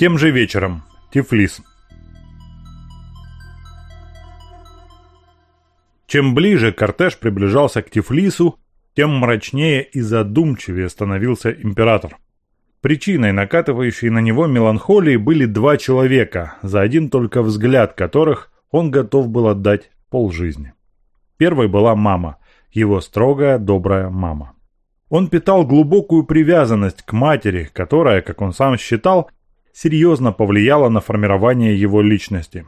Тем же вечером. Тифлис. Чем ближе кортеж приближался к Тифлису, тем мрачнее и задумчивее становился император. Причиной накатывающей на него меланхолии были два человека, за один только взгляд которых он готов был отдать полжизни. Первой была мама, его строгая, добрая мама. Он питал глубокую привязанность к матери, которая, как он сам считал, серьезно повлияла на формирование его личности.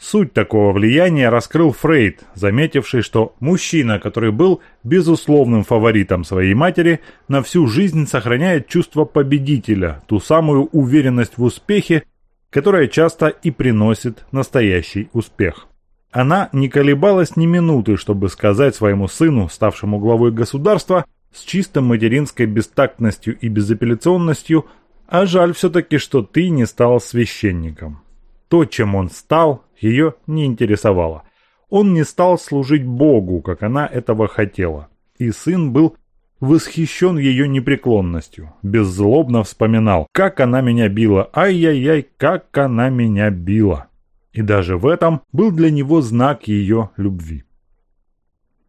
Суть такого влияния раскрыл Фрейд, заметивший, что мужчина, который был безусловным фаворитом своей матери, на всю жизнь сохраняет чувство победителя, ту самую уверенность в успехе, которая часто и приносит настоящий успех. Она не колебалась ни минуты, чтобы сказать своему сыну, ставшему главой государства, с чисто материнской бестактностью и безапелляционностью, а жаль все-таки, что ты не стал священником. То, чем он стал, ее не интересовало. Он не стал служить Богу, как она этого хотела. И сын был восхищен ее непреклонностью, беззлобно вспоминал, как она меня била, ай-яй-яй, как она меня била. И даже в этом был для него знак ее любви.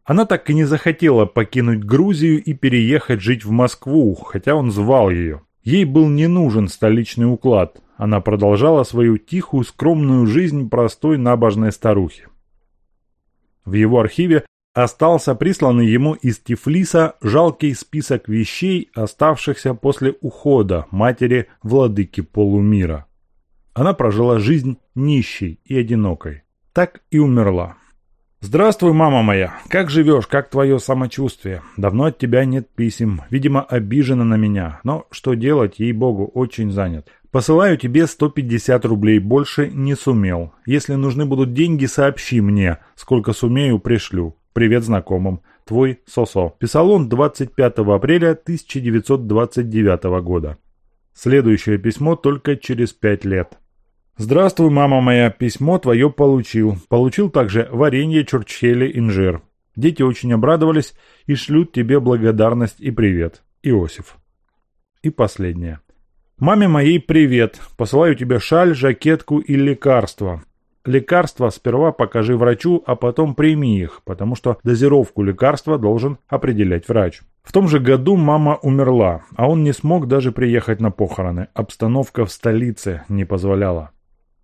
Она так и не захотела покинуть Грузию и переехать жить в Москву, хотя он звал ее. Ей был не нужен столичный уклад, она продолжала свою тихую, скромную жизнь простой набожной старухи. В его архиве остался присланный ему из Тифлиса жалкий список вещей, оставшихся после ухода матери владыки полумира. Она прожила жизнь нищей и одинокой. Так и умерла. «Здравствуй, мама моя! Как живешь? Как твое самочувствие? Давно от тебя нет писем. Видимо, обижена на меня. Но что делать, ей-богу, очень занят. Посылаю тебе 150 рублей, больше не сумел. Если нужны будут деньги, сообщи мне. Сколько сумею, пришлю. Привет знакомым. Твой Сосо». Писал он 25 апреля 1929 года. Следующее письмо только через пять лет. «Здравствуй, мама моя, письмо твое получил. Получил также варенье, чурчхели, инжир. Дети очень обрадовались и шлют тебе благодарность и привет. Иосиф». И последнее. «Маме моей привет. Посылаю тебе шаль, жакетку и лекарства. Лекарства сперва покажи врачу, а потом прими их, потому что дозировку лекарства должен определять врач. В том же году мама умерла, а он не смог даже приехать на похороны. Обстановка в столице не позволяла.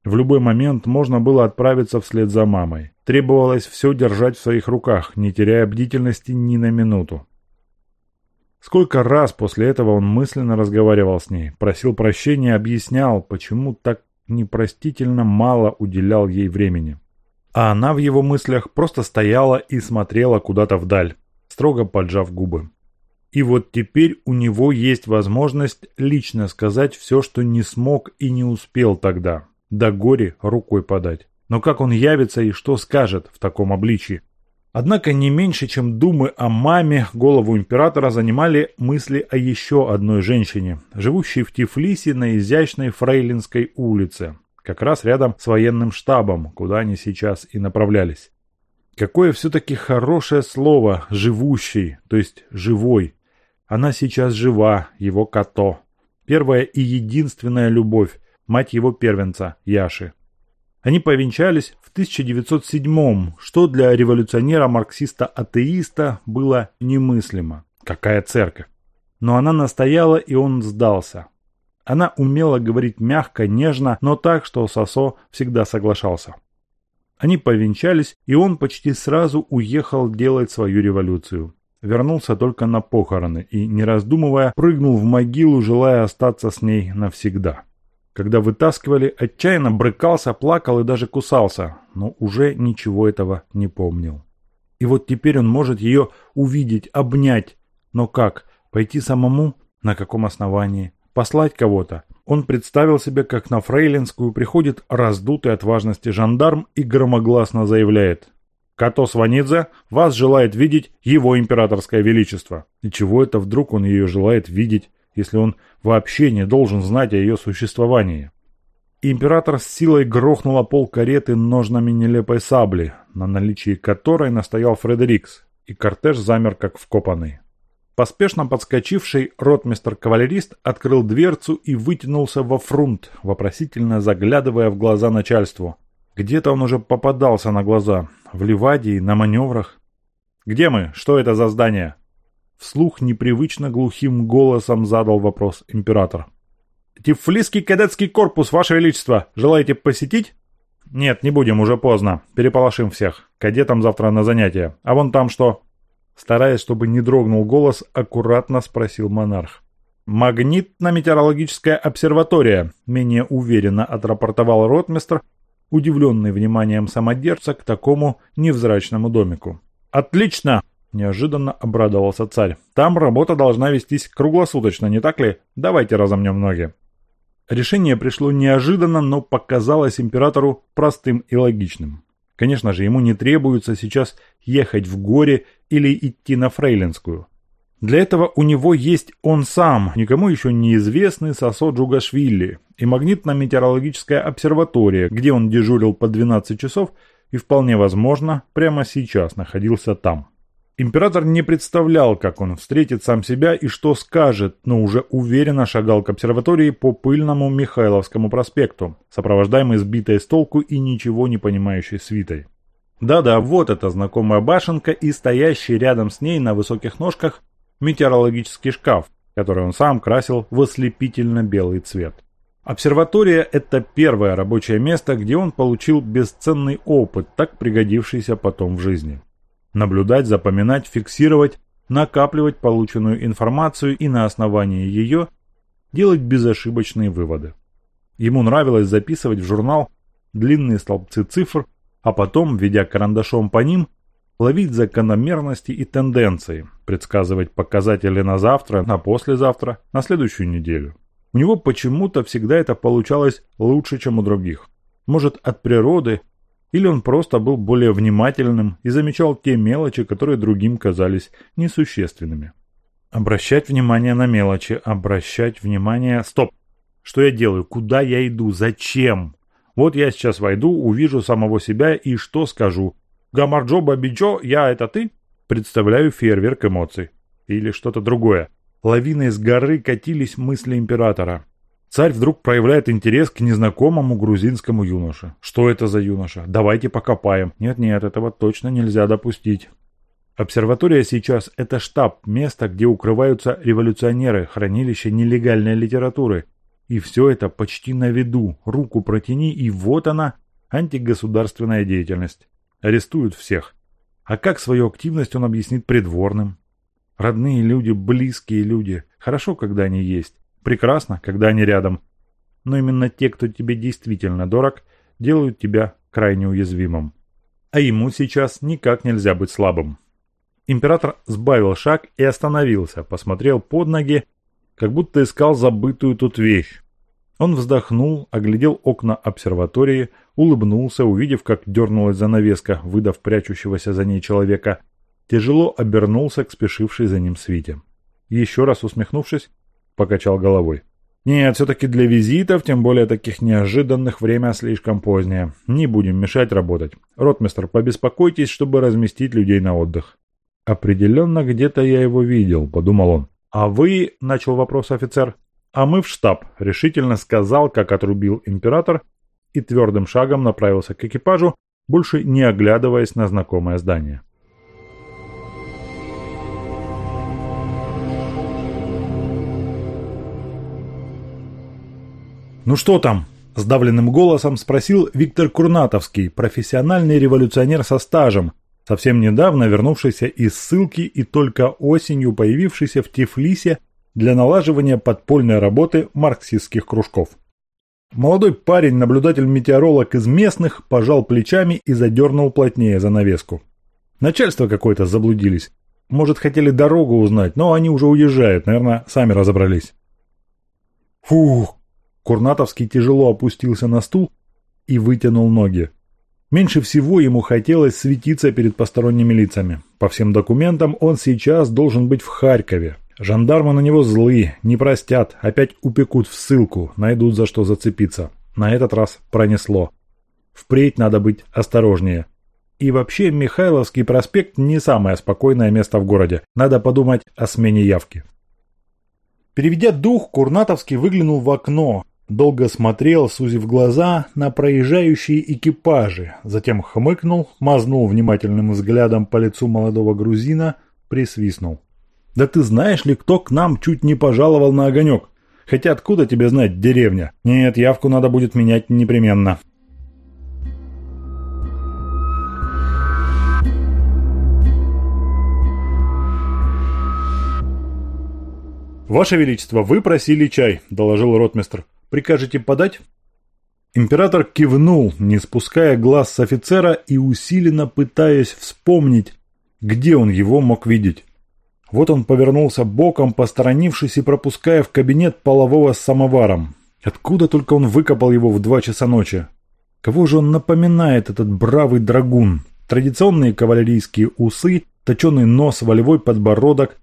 В любой момент можно было отправиться вслед за мамой. Требовалось все держать в своих руках, не теряя бдительности ни на минуту. Сколько раз после этого он мысленно разговаривал с ней, просил прощения, объяснял, почему так непростительно мало уделял ей времени. А она в его мыслях просто стояла и смотрела куда-то вдаль, строго поджав губы. И вот теперь у него есть возможность лично сказать все, что не смог и не успел тогда. До горе рукой подать. Но как он явится и что скажет в таком обличии? Однако не меньше, чем думы о маме, голову императора занимали мысли о еще одной женщине, живущей в Тифлисе на изящной Фрейлинской улице, как раз рядом с военным штабом, куда они сейчас и направлялись. Какое все-таки хорошее слово «живущий», то есть «живой». Она сейчас жива, его Като. Первая и единственная любовь, мать его первенца, Яши. Они повенчались в 1907 что для революционера-марксиста-атеиста было немыслимо. Какая церковь? Но она настояла, и он сдался. Она умела говорить мягко, нежно, но так, что Сосо всегда соглашался. Они повенчались, и он почти сразу уехал делать свою революцию. Вернулся только на похороны и, не раздумывая, прыгнул в могилу, желая остаться с ней навсегда. Когда вытаскивали, отчаянно брыкался, плакал и даже кусался, но уже ничего этого не помнил. И вот теперь он может ее увидеть, обнять. Но как? Пойти самому? На каком основании? Послать кого-то? Он представил себе, как на Фрейлинскую приходит раздутый от важности жандарм и громогласно заявляет «Като Сванидзе вас желает видеть его императорское величество». И чего это вдруг он ее желает видеть? Если он вообще не должен знать о ее существовании. Император с силой грохнул пол кареты ножнами нелепой сабли, на наличии которой настоял Фредерикс, и кортеж замер как вкопанный. Поспешно подскочивший ротмистр-кавалерист открыл дверцу и вытянулся во фрунт, вопросительно заглядывая в глаза начальству. Где-то он уже попадался на глаза. В Ливадии, на маневрах. «Где мы? Что это за здание?» Вслух непривычно глухим голосом задал вопрос император. «Тифлисский кадетский корпус, Ваше Величество! Желаете посетить?» «Нет, не будем, уже поздно. Переполошим всех. Кадетам завтра на занятия. А вон там что?» Стараясь, чтобы не дрогнул голос, аккуратно спросил монарх. «Магнитно-метеорологическая обсерватория», — менее уверенно отрапортовал ротмистр, удивленный вниманием самодержца к такому невзрачному домику. «Отлично!» – неожиданно обрадовался царь. «Там работа должна вестись круглосуточно, не так ли? Давайте разомнем ноги». Решение пришло неожиданно, но показалось императору простым и логичным. Конечно же, ему не требуется сейчас ехать в горе или идти на Фрейлинскую. Для этого у него есть он сам, никому еще неизвестный Сосо Джугашвили, и магнитно-метеорологическая обсерватория, где он дежурил по 12 часов и вполне возможно прямо сейчас находился там. Император не представлял, как он встретит сам себя и что скажет, но уже уверенно шагал к обсерватории по пыльному Михайловскому проспекту, сопровождаемый сбитой с толку и ничего не понимающей свитой. Да-да, вот эта знакомая башенка и стоящий рядом с ней на высоких ножках метеорологический шкаф, который он сам красил в ослепительно белый цвет. Обсерватория – это первое рабочее место, где он получил бесценный опыт, так пригодившийся потом в жизни наблюдать, запоминать, фиксировать, накапливать полученную информацию и на основании ее делать безошибочные выводы. Ему нравилось записывать в журнал длинные столбцы цифр, а потом, ведя карандашом по ним, ловить закономерности и тенденции, предсказывать показатели на завтра, на послезавтра, на следующую неделю. У него почему-то всегда это получалось лучше, чем у других. Может, от природы или он просто был более внимательным и замечал те мелочи, которые другим казались несущественными. Обращать внимание на мелочи, обращать внимание... Стоп! Что я делаю? Куда я иду? Зачем? Вот я сейчас войду, увижу самого себя и что скажу? Гамарджо Бабиджо, я это ты? Представляю фейерверк эмоций. Или что-то другое. Лавиной с горы катились мысли императора. Царь вдруг проявляет интерес к незнакомому грузинскому юноше. Что это за юноша? Давайте покопаем. Нет-нет, этого точно нельзя допустить. Обсерватория сейчас – это штаб, место, где укрываются революционеры, хранилище нелегальной литературы. И все это почти на виду. Руку протяни, и вот она, антигосударственная деятельность. Арестуют всех. А как свою активность он объяснит придворным? Родные люди, близкие люди. Хорошо, когда они есть. Прекрасно, когда они рядом. Но именно те, кто тебе действительно дорог, делают тебя крайне уязвимым. А ему сейчас никак нельзя быть слабым. Император сбавил шаг и остановился, посмотрел под ноги, как будто искал забытую тут вещь. Он вздохнул, оглядел окна обсерватории, улыбнулся, увидев, как дернулась занавеска, выдав прячущегося за ней человека, тяжело обернулся к спешившей за ним свите. Еще раз усмехнувшись, покачал головой. «Нет, все-таки для визитов, тем более таких неожиданных, время слишком позднее. Не будем мешать работать. Ротмистр, побеспокойтесь, чтобы разместить людей на отдых». «Определенно, где-то я его видел», — подумал он. «А вы...» — начал вопрос офицер. «А мы в штаб», — решительно сказал, как отрубил император, и твердым шагом направился к экипажу, больше не оглядываясь на знакомое здание. «Ну что там?» – сдавленным голосом спросил Виктор Курнатовский, профессиональный революционер со стажем, совсем недавно вернувшийся из ссылки и только осенью появившийся в Тифлисе для налаживания подпольной работы марксистских кружков. Молодой парень, наблюдатель-метеоролог из местных, пожал плечами и задернул плотнее занавеску. Начальство какое-то заблудились. Может, хотели дорогу узнать, но они уже уезжают, наверное, сами разобрались. Фух, Курнатовский тяжело опустился на стул и вытянул ноги. Меньше всего ему хотелось светиться перед посторонними лицами. По всем документам он сейчас должен быть в Харькове. Жандармы на него злые, не простят, опять упекут в ссылку, найдут за что зацепиться. На этот раз пронесло. Впредь надо быть осторожнее. И вообще Михайловский проспект не самое спокойное место в городе. Надо подумать о смене явки. Переведя дух, Курнатовский выглянул в окно, долго смотрел, сузив глаза, на проезжающие экипажи, затем хмыкнул, мазнул внимательным взглядом по лицу молодого грузина, присвистнул. «Да ты знаешь ли, кто к нам чуть не пожаловал на огонек? Хотя откуда тебе знать, деревня? Нет, явку надо будет менять непременно». «Ваше Величество, вы просили чай», – доложил ротмистр. «Прикажете подать?» Император кивнул, не спуская глаз с офицера и усиленно пытаясь вспомнить, где он его мог видеть. Вот он повернулся боком, посторонившись и пропуская в кабинет полового с самоваром. Откуда только он выкопал его в два часа ночи? Кого же он напоминает, этот бравый драгун? Традиционные кавалерийские усы, точеный нос, волевой подбородок,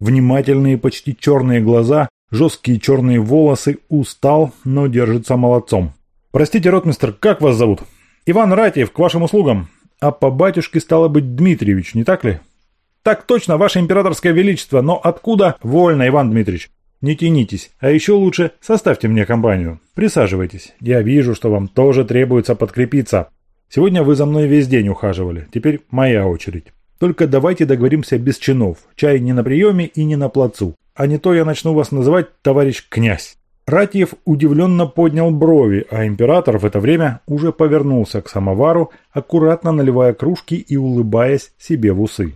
Внимательные, почти черные глаза, жесткие черные волосы, устал, но держится молодцом. «Простите, ротмистр, как вас зовут?» «Иван Ратьев, к вашим услугам. А по батюшке стало быть Дмитриевич, не так ли?» «Так точно, ваше императорское величество, но откуда?» «Вольно, Иван Дмитриевич. Не тянитесь, а еще лучше составьте мне компанию. Присаживайтесь. Я вижу, что вам тоже требуется подкрепиться. Сегодня вы за мной весь день ухаживали, теперь моя очередь». Только давайте договоримся без чинов. Чай не на приеме и не на плацу. А не то я начну вас называть товарищ князь». Ратьев удивленно поднял брови, а император в это время уже повернулся к самовару, аккуратно наливая кружки и улыбаясь себе в усы.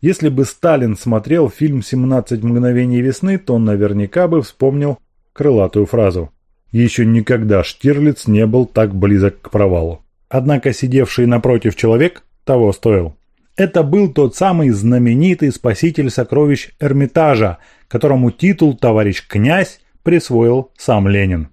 Если бы Сталин смотрел фильм «17 мгновений весны», то наверняка бы вспомнил крылатую фразу «Еще никогда Штирлиц не был так близок к провалу». Однако сидевший напротив человек того стоил. Это был тот самый знаменитый спаситель сокровищ Эрмитажа, которому титул «Товарищ князь» присвоил сам Ленин.